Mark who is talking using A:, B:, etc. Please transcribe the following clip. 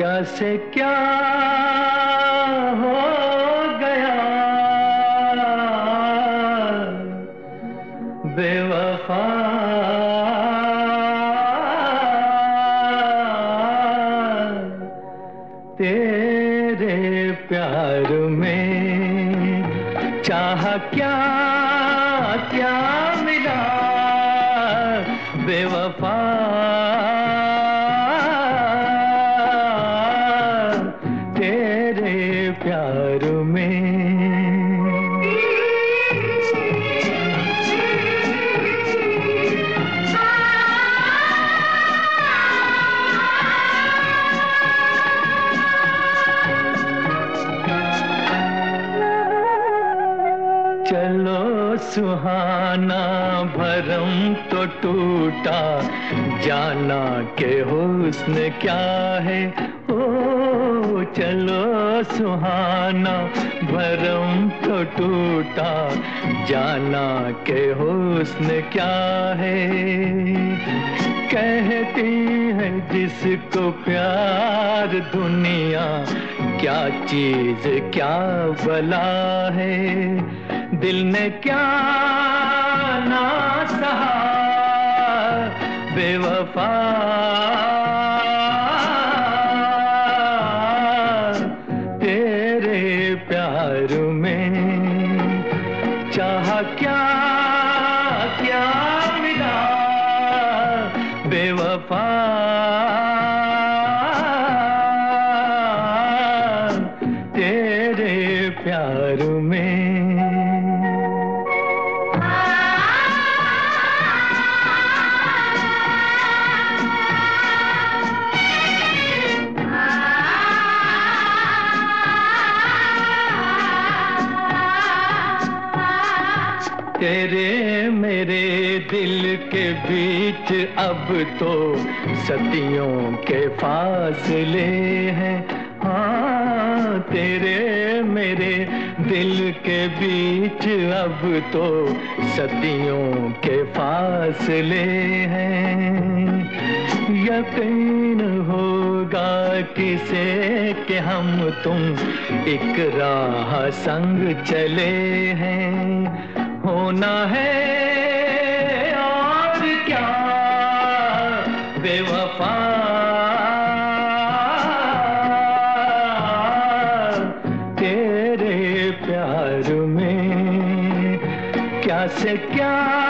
A: क्या से क्या हो गया? बेवफा। तेरे प्यार में चाह क्या क्या मिला? बेवफा। प्यार में। सुहाना भरम तो टूटा। जाना के हुस्न क्या है? ओ, चलो सुहाना भरम तो टूटा। जाना के हुस्न क्या है? जिसको प्यार दुनिया, क्या चीज़, क्या बला है? दिल ने क्या ना सहा? बेवफा। तेरे प्यार में चाह क्या क्या बेवफा। तेरे प्यार में तेरे मेरे दिल के बीच अब तो सदियों के फासले हैं। हाँ तेरे मेरे दिल के बीच अब तो सदियों के फासले हैं। यकीन होगा किसे के हम तुम एक राह संग चले हैं। होना है। और क्या? बेवफा। तेरे प्यार में क्या से क्या